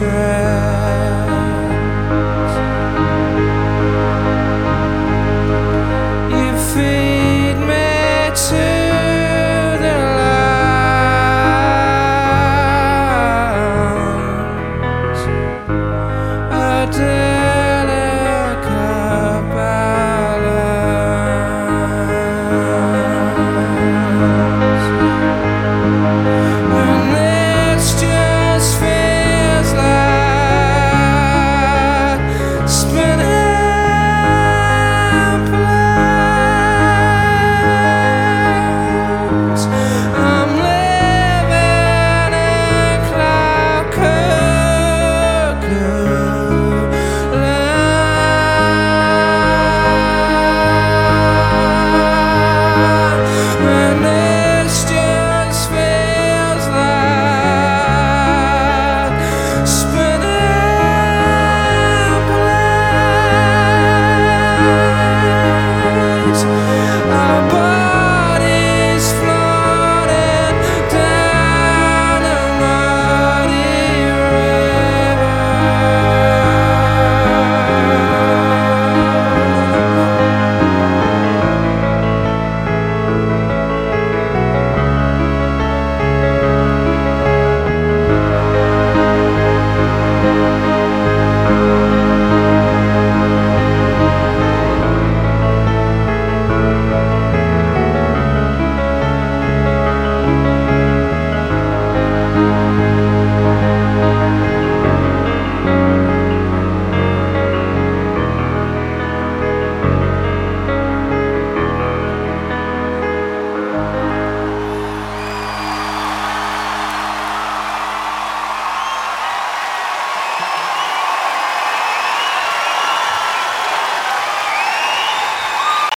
share.